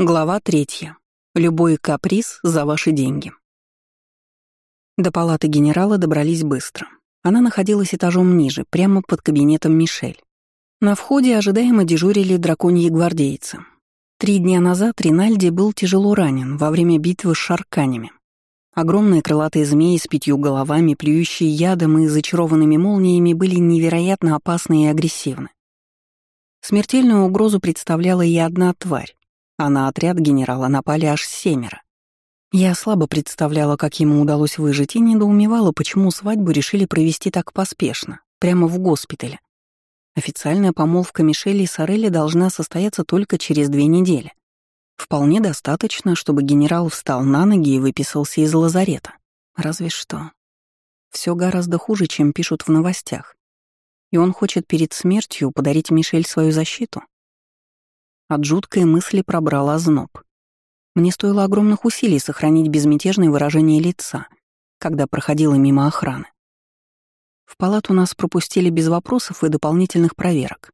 Глава третья. Любой каприз за ваши деньги. До палаты генерала добрались быстро. Она находилась этажом ниже, прямо под кабинетом Мишель. На входе ожидаемо дежурили драконьи гвардейцы. Три дня назад Ринальди был тяжело ранен во время битвы с шарканями. Огромные крылатые змеи с пятью головами, плюющие ядом и зачарованными молниями, были невероятно опасны и агрессивны. Смертельную угрозу представляла и одна тварь, а на отряд генерала напали аж семеро. Я слабо представляла, как ему удалось выжить, и недоумевала, почему свадьбу решили провести так поспешно, прямо в госпитале. Официальная помолвка Мишели и Сорелли должна состояться только через две недели. Вполне достаточно, чтобы генерал встал на ноги и выписался из лазарета. Разве что. Все гораздо хуже, чем пишут в новостях. И он хочет перед смертью подарить Мишель свою защиту. От жуткой мысли пробрала зноб. Мне стоило огромных усилий сохранить безмятежное выражение лица, когда проходила мимо охраны. В палату нас пропустили без вопросов и дополнительных проверок.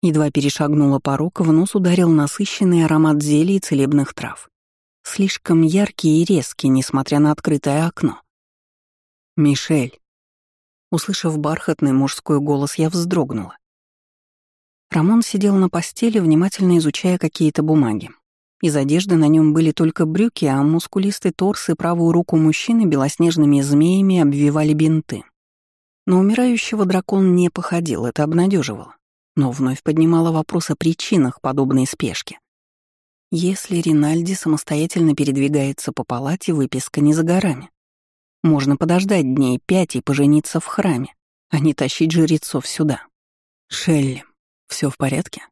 Едва перешагнула порог, в нос ударил насыщенный аромат зелий и целебных трав. Слишком яркий и резкий, несмотря на открытое окно. «Мишель!» Услышав бархатный мужской голос, я вздрогнула. Рамон сидел на постели, внимательно изучая какие-то бумаги. Из одежды на нем были только брюки, а мускулистый торс и правую руку мужчины белоснежными змеями обвивали бинты. На умирающего дракон не походил, это обнадеживало, но вновь поднимало вопрос о причинах подобной спешки. Если Ринальди самостоятельно передвигается по палате, выписка не за горами. Можно подождать дней пять и пожениться в храме, а не тащить жрецов сюда. Шелли, все в порядке?»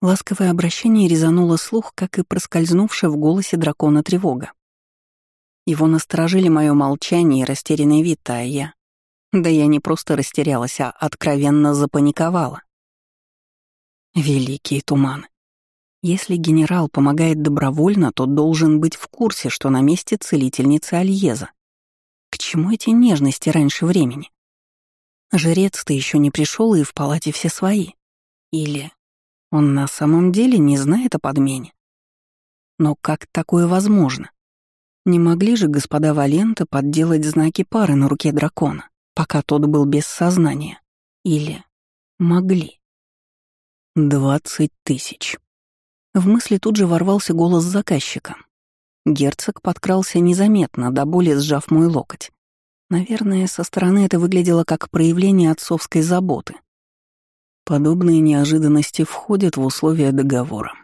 Ласковое обращение резануло слух, как и проскользнувшая в голосе дракона тревога. Его насторожили мое молчание и растерянный вид, а я... Да я не просто растерялась, а откровенно запаниковала. Великие туманы. Если генерал помогает добровольно, то должен быть в курсе, что на месте целительницы Альеза. К чему эти нежности раньше времени? Жрец-то еще не пришел, и в палате все свои. Или он на самом деле не знает о подмене? Но как такое возможно? Не могли же господа Валенты подделать знаки пары на руке дракона, пока тот был без сознания? Или могли? Двадцать тысяч. В мысли тут же ворвался голос заказчика. Герцог подкрался незаметно, до боли сжав мой локоть. Наверное, со стороны это выглядело как проявление отцовской заботы. Подобные неожиданности входят в условия договора.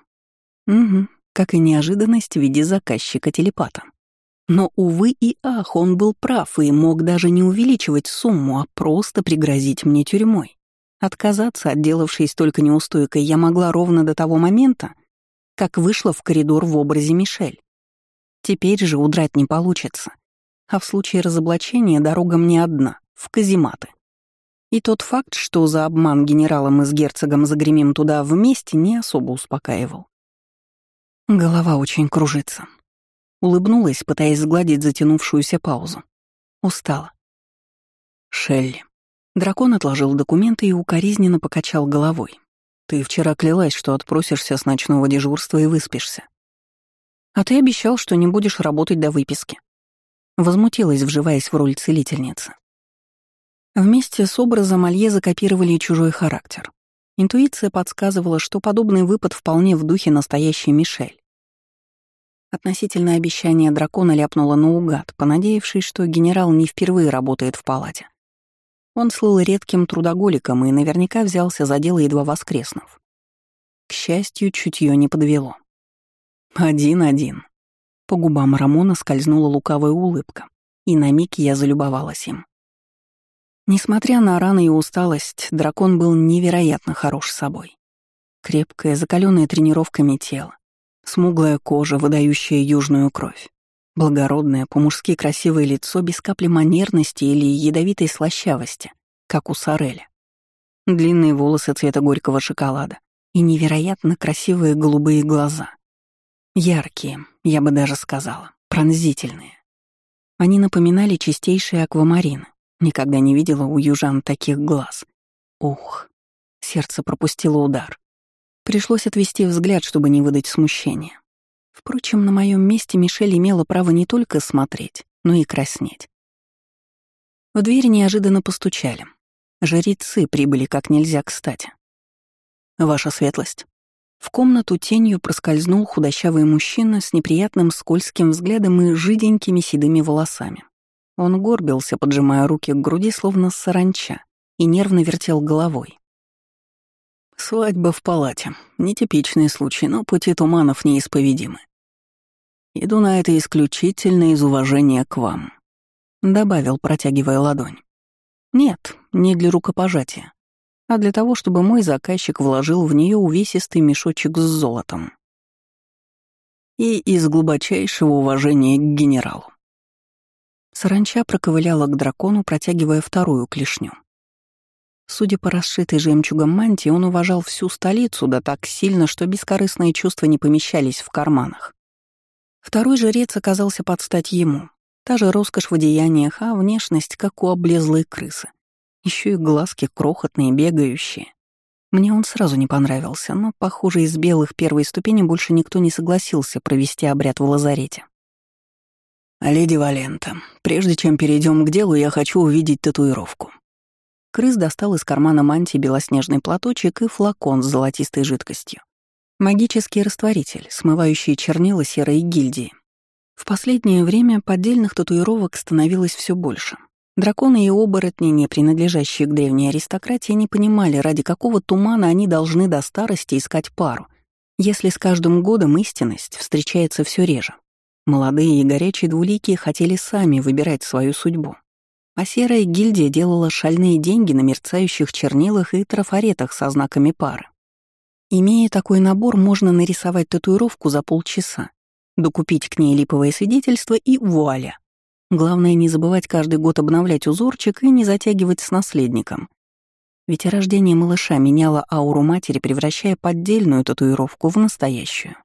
Угу, как и неожиданность в виде заказчика-телепата. Но, увы и ах, он был прав и мог даже не увеличивать сумму, а просто пригрозить мне тюрьмой. Отказаться, отделавшись только неустойкой, я могла ровно до того момента, как вышла в коридор в образе Мишель. Теперь же удрать не получится. А в случае разоблачения дорога мне одна — в казематы. И тот факт, что за обман генералом и с герцогом загремим туда вместе, не особо успокаивал. Голова очень кружится. Улыбнулась, пытаясь сгладить затянувшуюся паузу. Устала. Шелли. Дракон отложил документы и укоризненно покачал головой. «Ты вчера клялась, что отпросишься с ночного дежурства и выспишься. А ты обещал, что не будешь работать до выписки». Возмутилась, вживаясь в роль целительницы. Вместе с образом Алье закопировали чужой характер. Интуиция подсказывала, что подобный выпад вполне в духе настоящей Мишель. Относительно обещания дракона ляпнула наугад, понадеявшись, что генерал не впервые работает в палате. Он слыл редким трудоголиком и наверняка взялся за дело, едва воскреснув. К счастью, чутье не подвело. Один-один. По губам Рамона скользнула лукавая улыбка, и на миг я залюбовалась им. Несмотря на раны и усталость, дракон был невероятно хорош собой. Крепкое, закаленное тренировками тело, смуглая кожа, выдающая южную кровь, благородное, по-мужски красивое лицо без капли манерности или ядовитой слащавости, как у Сареля. Длинные волосы цвета горького шоколада и невероятно красивые голубые глаза. Яркие, я бы даже сказала, пронзительные. Они напоминали чистейшие аквамарины, Никогда не видела у южан таких глаз. Ух, сердце пропустило удар. Пришлось отвести взгляд, чтобы не выдать смущения. Впрочем, на моем месте Мишель имела право не только смотреть, но и краснеть. В дверь неожиданно постучали. Жрецы прибыли как нельзя кстати. «Ваша светлость». В комнату тенью проскользнул худощавый мужчина с неприятным скользким взглядом и жиденькими седыми волосами. Он горбился, поджимая руки к груди, словно саранча, и нервно вертел головой. «Свадьба в палате. Нетипичный случай, но пути туманов неисповедимы. Иду на это исключительно из уважения к вам», — добавил, протягивая ладонь. «Нет, не для рукопожатия, а для того, чтобы мой заказчик вложил в нее увесистый мешочек с золотом. И из глубочайшего уважения к генералу. Саранча проковыляла к дракону, протягивая вторую клешню. Судя по расшитой жемчугом мантии, он уважал всю столицу, да так сильно, что бескорыстные чувства не помещались в карманах. Второй жрец оказался под стать ему. Та же роскошь в одеяниях, а внешность, как у облезлой крысы. Еще и глазки крохотные, бегающие. Мне он сразу не понравился, но, похоже, из белых первой ступени больше никто не согласился провести обряд в лазарете. «Леди Валента, прежде чем перейдем к делу, я хочу увидеть татуировку». Крыс достал из кармана мантии белоснежный платочек и флакон с золотистой жидкостью. Магический растворитель, смывающий чернила серой гильдии. В последнее время поддельных татуировок становилось все больше. Драконы и оборотни, не принадлежащие к древней аристократии, не понимали, ради какого тумана они должны до старости искать пару, если с каждым годом истинность встречается все реже. Молодые и горячие двуликие хотели сами выбирать свою судьбу. А серая гильдия делала шальные деньги на мерцающих чернилах и трафаретах со знаками пары. Имея такой набор, можно нарисовать татуировку за полчаса, докупить к ней липовое свидетельство и вуаля. Главное не забывать каждый год обновлять узорчик и не затягивать с наследником. Ведь рождение малыша меняло ауру матери, превращая поддельную татуировку в настоящую.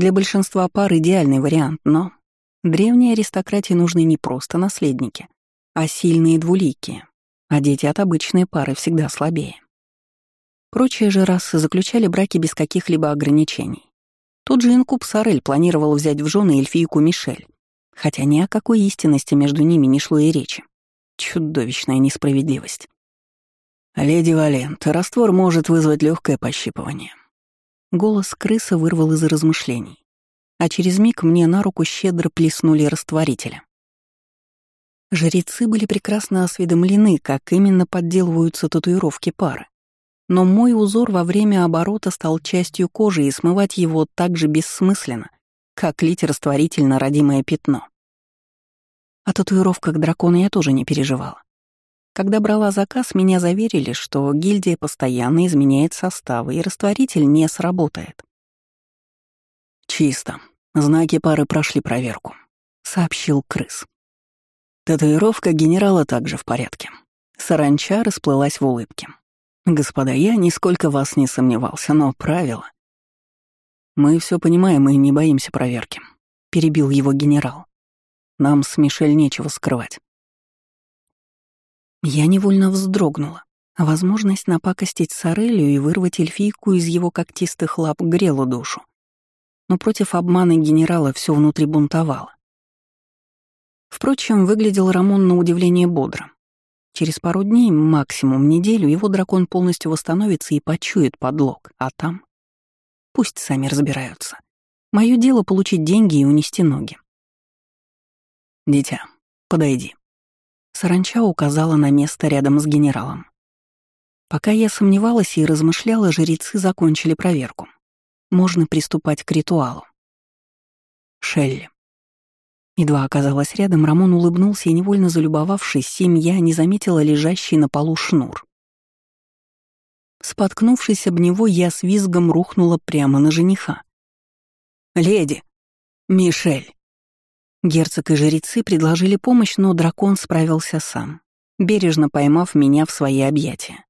Для большинства пар идеальный вариант, но древней аристократии нужны не просто наследники, а сильные двуликие, а дети от обычной пары всегда слабее. Прочие же расы заключали браки без каких-либо ограничений. Тот же инкуб Сарель планировал взять в жены эльфийку Мишель, хотя ни о какой истинности между ними не шло и речи. Чудовищная несправедливость. «Леди Валент, раствор может вызвать легкое пощипывание». Голос крысы вырвал из размышлений, а через миг мне на руку щедро плеснули растворителя. Жрецы были прекрасно осведомлены, как именно подделываются татуировки пары. Но мой узор во время оборота стал частью кожи, и смывать его так же бессмысленно, как лить растворитель на родимое пятно. О татуировках дракона я тоже не переживала. Когда брала заказ, меня заверили, что гильдия постоянно изменяет составы, и растворитель не сработает. «Чисто. Знаки пары прошли проверку», — сообщил крыс. Татуировка генерала также в порядке. Саранча расплылась в улыбке. «Господа, я нисколько вас не сомневался, но правило...» «Мы все понимаем и не боимся проверки», — перебил его генерал. Нам с Мишель нечего скрывать. Я невольно вздрогнула. Возможность напакостить Сорелью и вырвать эльфийку из его когтистых лап грела душу. Но против обмана генерала все внутри бунтовало. Впрочем, выглядел Рамон на удивление бодро. Через пару дней, максимум неделю, его дракон полностью восстановится и почует подлог, а там... Пусть сами разбираются. Мое дело — получить деньги и унести ноги. «Дитя, подойди». Саранча указала на место рядом с генералом. Пока я сомневалась и размышляла, жрецы закончили проверку. Можно приступать к ритуалу. Шелли. Едва оказалась рядом, Рамон улыбнулся и, невольно залюбовавшись, семья не заметила лежащий на полу шнур. Споткнувшись об него, я с визгом рухнула прямо на жениха. «Леди! Мишель!» Герцог и жрецы предложили помощь, но дракон справился сам, бережно поймав меня в свои объятия.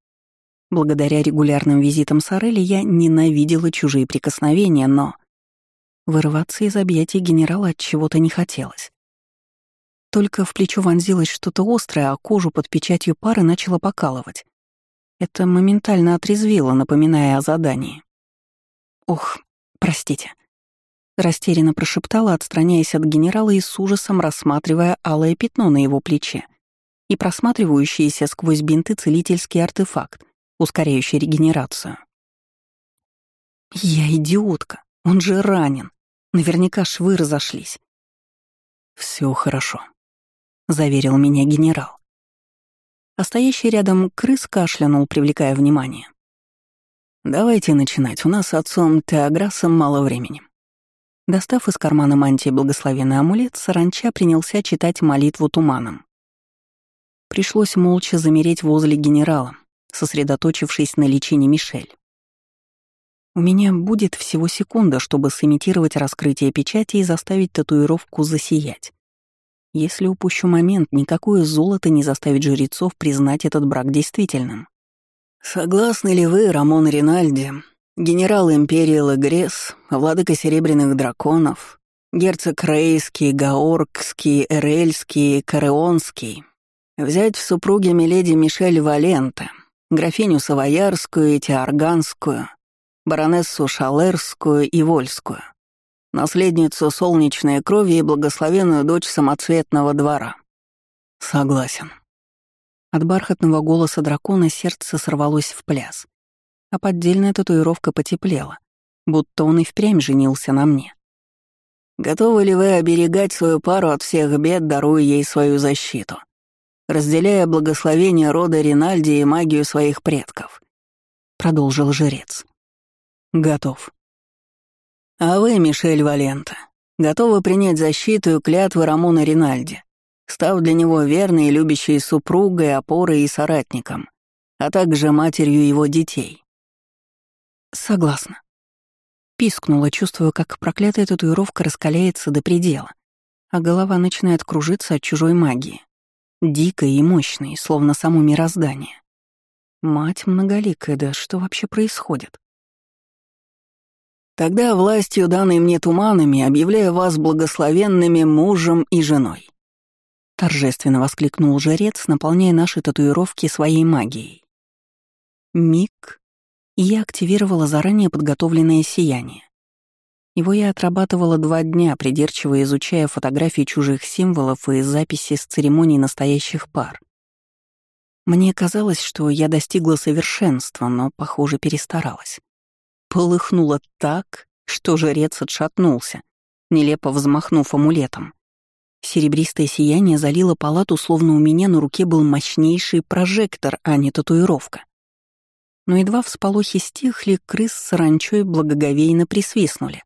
Благодаря регулярным визитам Сорели я ненавидела чужие прикосновения, но вырываться из объятий генерала от чего-то не хотелось. Только в плечо вонзилось что-то острое, а кожу под печатью пары начало покалывать. Это моментально отрезвило, напоминая о задании. Ох, простите. Растерянно прошептала, отстраняясь от генерала и с ужасом рассматривая алое пятно на его плече и просматривающийся сквозь бинты целительский артефакт, ускоряющий регенерацию. Я идиотка, он же ранен. Наверняка швы разошлись. Все хорошо, заверил меня генерал. А стоящий рядом крыс кашлянул, привлекая внимание. «Давайте начинать, у нас с отцом Теограсом мало времени». Достав из кармана мантии благословенный амулет, саранча принялся читать молитву туманом. Пришлось молча замереть возле генерала, сосредоточившись на лечении Мишель. У меня будет всего секунда, чтобы сымитировать раскрытие печати и заставить татуировку засиять. Если упущу момент, никакое золото не заставит жрецов признать этот брак действительным. «Согласны ли вы, Рамон Ринальди, генерал империи Лагрес, владыка Серебряных Драконов, герцог Рейский, Гаоргский, Эрельский, Кареонский, взять в супруги миледи Мишель Валента, графиню Савоярскую и Теорганскую, баронессу Шалерскую и Вольскую, наследницу солнечной крови и благословенную дочь самоцветного двора. Согласен. От бархатного голоса дракона сердце сорвалось в пляс, а поддельная татуировка потеплела, будто он и впрямь женился на мне. Готовы ли вы оберегать свою пару от всех бед, даруя ей свою защиту, разделяя благословение рода Ринальди и магию своих предков? Продолжил жрец. Готов. А вы, Мишель Валента, готовы принять защиту и клятвы Рамона Ринальди, став для него верной и любящей супругой, опорой и соратником, а также матерью его детей. Согласна. Пискнула, чувствуя, как проклятая татуировка раскаляется до предела, а голова начинает кружиться от чужой магии. Дикой и мощной, словно само мироздание. Мать многоликая, да что вообще происходит? Тогда властью, данной мне туманами, объявляю вас благословенными мужем и женой. Торжественно воскликнул жрец, наполняя наши татуировки своей магией. Миг, и я активировала заранее подготовленное сияние. Его я отрабатывала два дня, придирчиво изучая фотографии чужих символов и записи с церемоний настоящих пар. Мне казалось, что я достигла совершенства, но, похоже, перестаралась полыхнуло так, что жрец отшатнулся, нелепо взмахнув амулетом. Серебристое сияние залило палату, словно у меня на руке был мощнейший прожектор, а не татуировка. Но едва всполохи стихли, крыс с ранчой благоговейно присвистнули.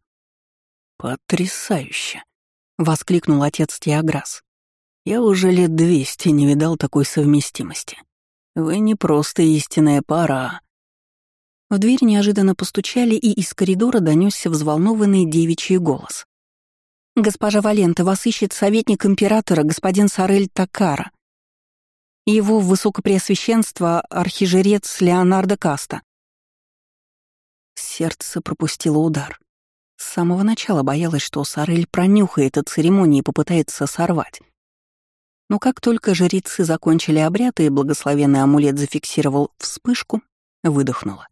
«Потрясающе!» — воскликнул отец Теограс. «Я уже лет двести не видал такой совместимости. Вы не просто истинная пара, а в дверь неожиданно постучали, и из коридора донесся взволнованный девичий голос. «Госпожа Валента, вас ищет советник императора, господин Сарель Такара. Его высокопреосвященство — архижрец Леонардо Каста». Сердце пропустило удар. С самого начала боялась, что Сарель пронюхает от церемонии и попытается сорвать. Но как только жрецы закончили обряд и благословенный амулет зафиксировал вспышку, выдохнула.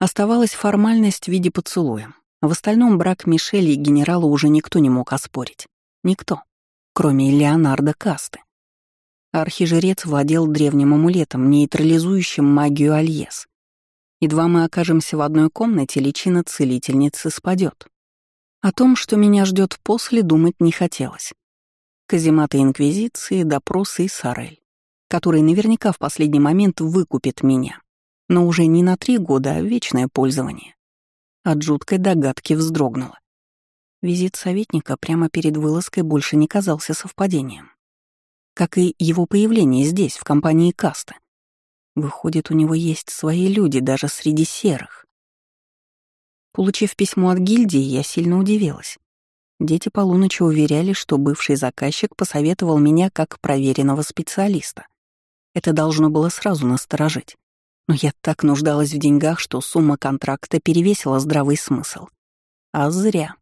Оставалась формальность в виде поцелуя. В остальном брак Мишели и генерала уже никто не мог оспорить. Никто, кроме Леонардо Касты. Архижрец владел древним амулетом, нейтрализующим магию Альес. Едва мы окажемся в одной комнате, личина целительницы спадет. О том, что меня ждет после, думать не хотелось. Казематы Инквизиции, допросы и Сарель, который наверняка в последний момент выкупит меня но уже не на три года, а вечное пользование. От жуткой догадки вздрогнула. Визит советника прямо перед вылазкой больше не казался совпадением. Как и его появление здесь, в компании Каста. Выходит, у него есть свои люди даже среди серых. Получив письмо от гильдии, я сильно удивилась. Дети полуночи уверяли, что бывший заказчик посоветовал меня как проверенного специалиста. Это должно было сразу насторожить. Но я так нуждалась в деньгах, что сумма контракта перевесила здравый смысл. А зря.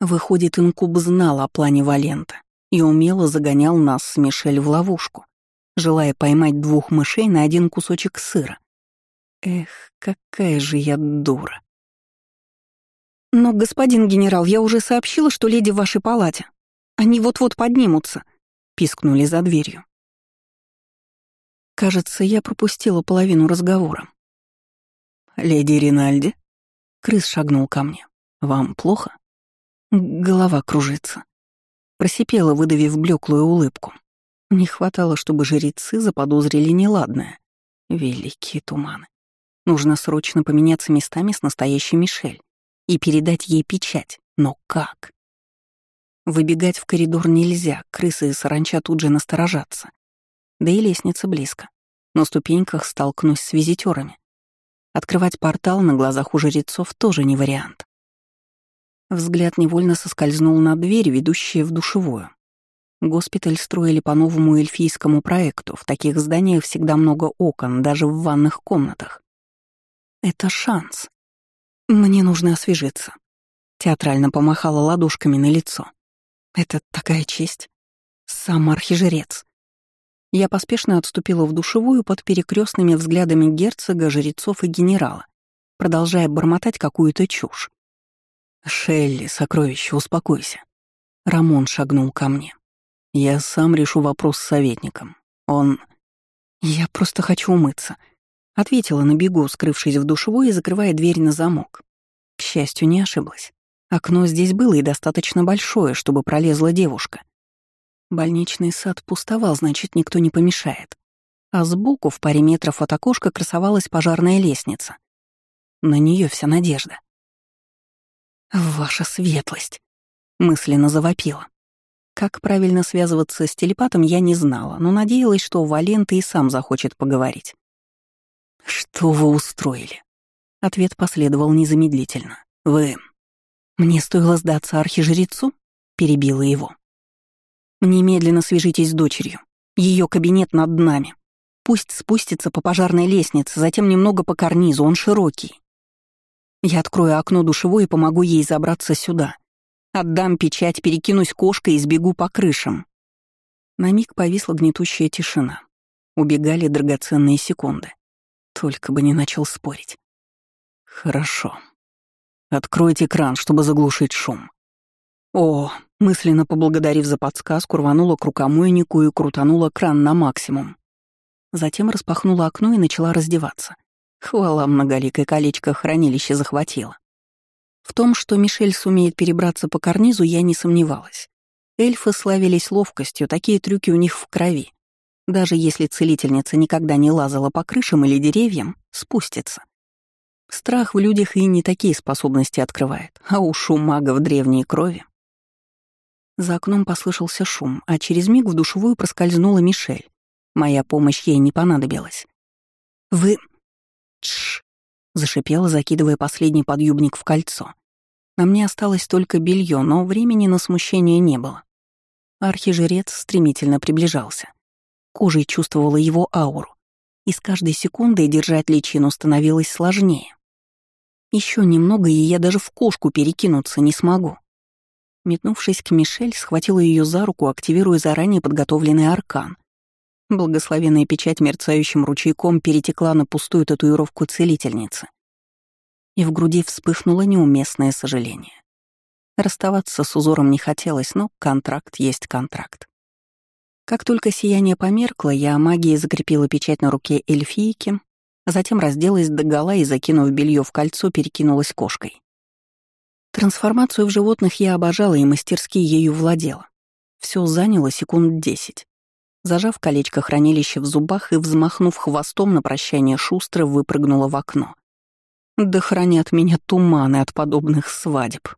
Выходит, Инкуб знал о плане Валента и умело загонял нас с Мишель в ловушку, желая поймать двух мышей на один кусочек сыра. Эх, какая же я дура. «Но, господин генерал, я уже сообщила, что леди в вашей палате. Они вот-вот поднимутся», — пискнули за дверью. Кажется, я пропустила половину разговора. «Леди Ринальди?» Крыс шагнул ко мне. «Вам плохо?» Голова кружится. Просипела, выдавив блеклую улыбку. Не хватало, чтобы жрецы заподозрили неладное. Великие туманы. Нужно срочно поменяться местами с настоящей Мишель и передать ей печать. Но как? Выбегать в коридор нельзя, крысы и саранча тут же насторожатся. Да и лестница близко. На ступеньках столкнусь с визитерами. Открывать портал на глазах у жрецов тоже не вариант. Взгляд невольно соскользнул на дверь, ведущую в душевую. Госпиталь строили по новому эльфийскому проекту. В таких зданиях всегда много окон, даже в ванных комнатах. Это шанс. Мне нужно освежиться. Театрально помахала ладошками на лицо. Это такая честь. Сам архижрец. Я поспешно отступила в душевую под перекрестными взглядами герцога, жрецов и генерала, продолжая бормотать какую-то чушь. «Шелли, сокровище, успокойся». Рамон шагнул ко мне. «Я сам решу вопрос с советником. Он...» «Я просто хочу умыться», Ответила на бегу, скрывшись в душевой и закрывая дверь на замок. К счастью, не ошиблась. Окно здесь было и достаточно большое, чтобы пролезла девушка. Больничный сад пустовал, значит, никто не помешает. А сбоку, в паре метров от окошка, красовалась пожарная лестница. На нее вся надежда. «Ваша светлость!» — мысленно завопила. Как правильно связываться с телепатом, я не знала, но надеялась, что Валента и сам захочет поговорить. «Что вы устроили?» Ответ последовал незамедлительно. «Вы...» «Мне стоило сдаться архижрецу?» — перебила его. «Немедленно свяжитесь с дочерью. Ее кабинет над нами. Пусть спустится по пожарной лестнице, затем немного по карнизу, он широкий. Я открою окно душевой и помогу ей забраться сюда. Отдам печать, перекинусь кошкой и сбегу по крышам». На миг повисла гнетущая тишина. Убегали драгоценные секунды. Только бы не начал спорить. Хорошо. Откройте кран, чтобы заглушить шум. О, мысленно поблагодарив за подсказку, рванула к рукомойнику и крутанула кран на максимум. Затем распахнула окно и начала раздеваться. Хвала многоликое колечко хранилище захватила. В том, что Мишель сумеет перебраться по карнизу, я не сомневалась. Эльфы славились ловкостью, такие трюки у них в крови. Даже если целительница никогда не лазала по крышам или деревьям, спустится. Страх в людях и не такие способности открывает, а уж у магов древней крови. За окном послышался шум, а через миг в душевую проскользнула Мишель. Моя помощь ей не понадобилась. «Вы...» «Тш!» — зашипела, закидывая последний подъюбник в кольцо. На мне осталось только белье, но времени на смущение не было. Архижрец стремительно приближался. Кожей чувствовала его ауру, и с каждой секундой держать личину становилось сложнее. Еще немного, и я даже в кошку перекинуться не смогу. Метнувшись к Мишель, схватила ее за руку, активируя заранее подготовленный аркан. Благословенная печать мерцающим ручейком перетекла на пустую татуировку целительницы. И в груди вспыхнуло неуместное сожаление. Расставаться с узором не хотелось, но контракт есть контракт. Как только сияние померкло, я магией закрепила печать на руке эльфийки, затем разделась догола и, закинув белье в кольцо, перекинулась кошкой. Трансформацию в животных я обожала и мастерски ею владела. Все заняло секунд десять. Зажав колечко хранилища в зубах и взмахнув хвостом на прощание шустро выпрыгнула в окно. Да хранят меня туманы от подобных свадеб.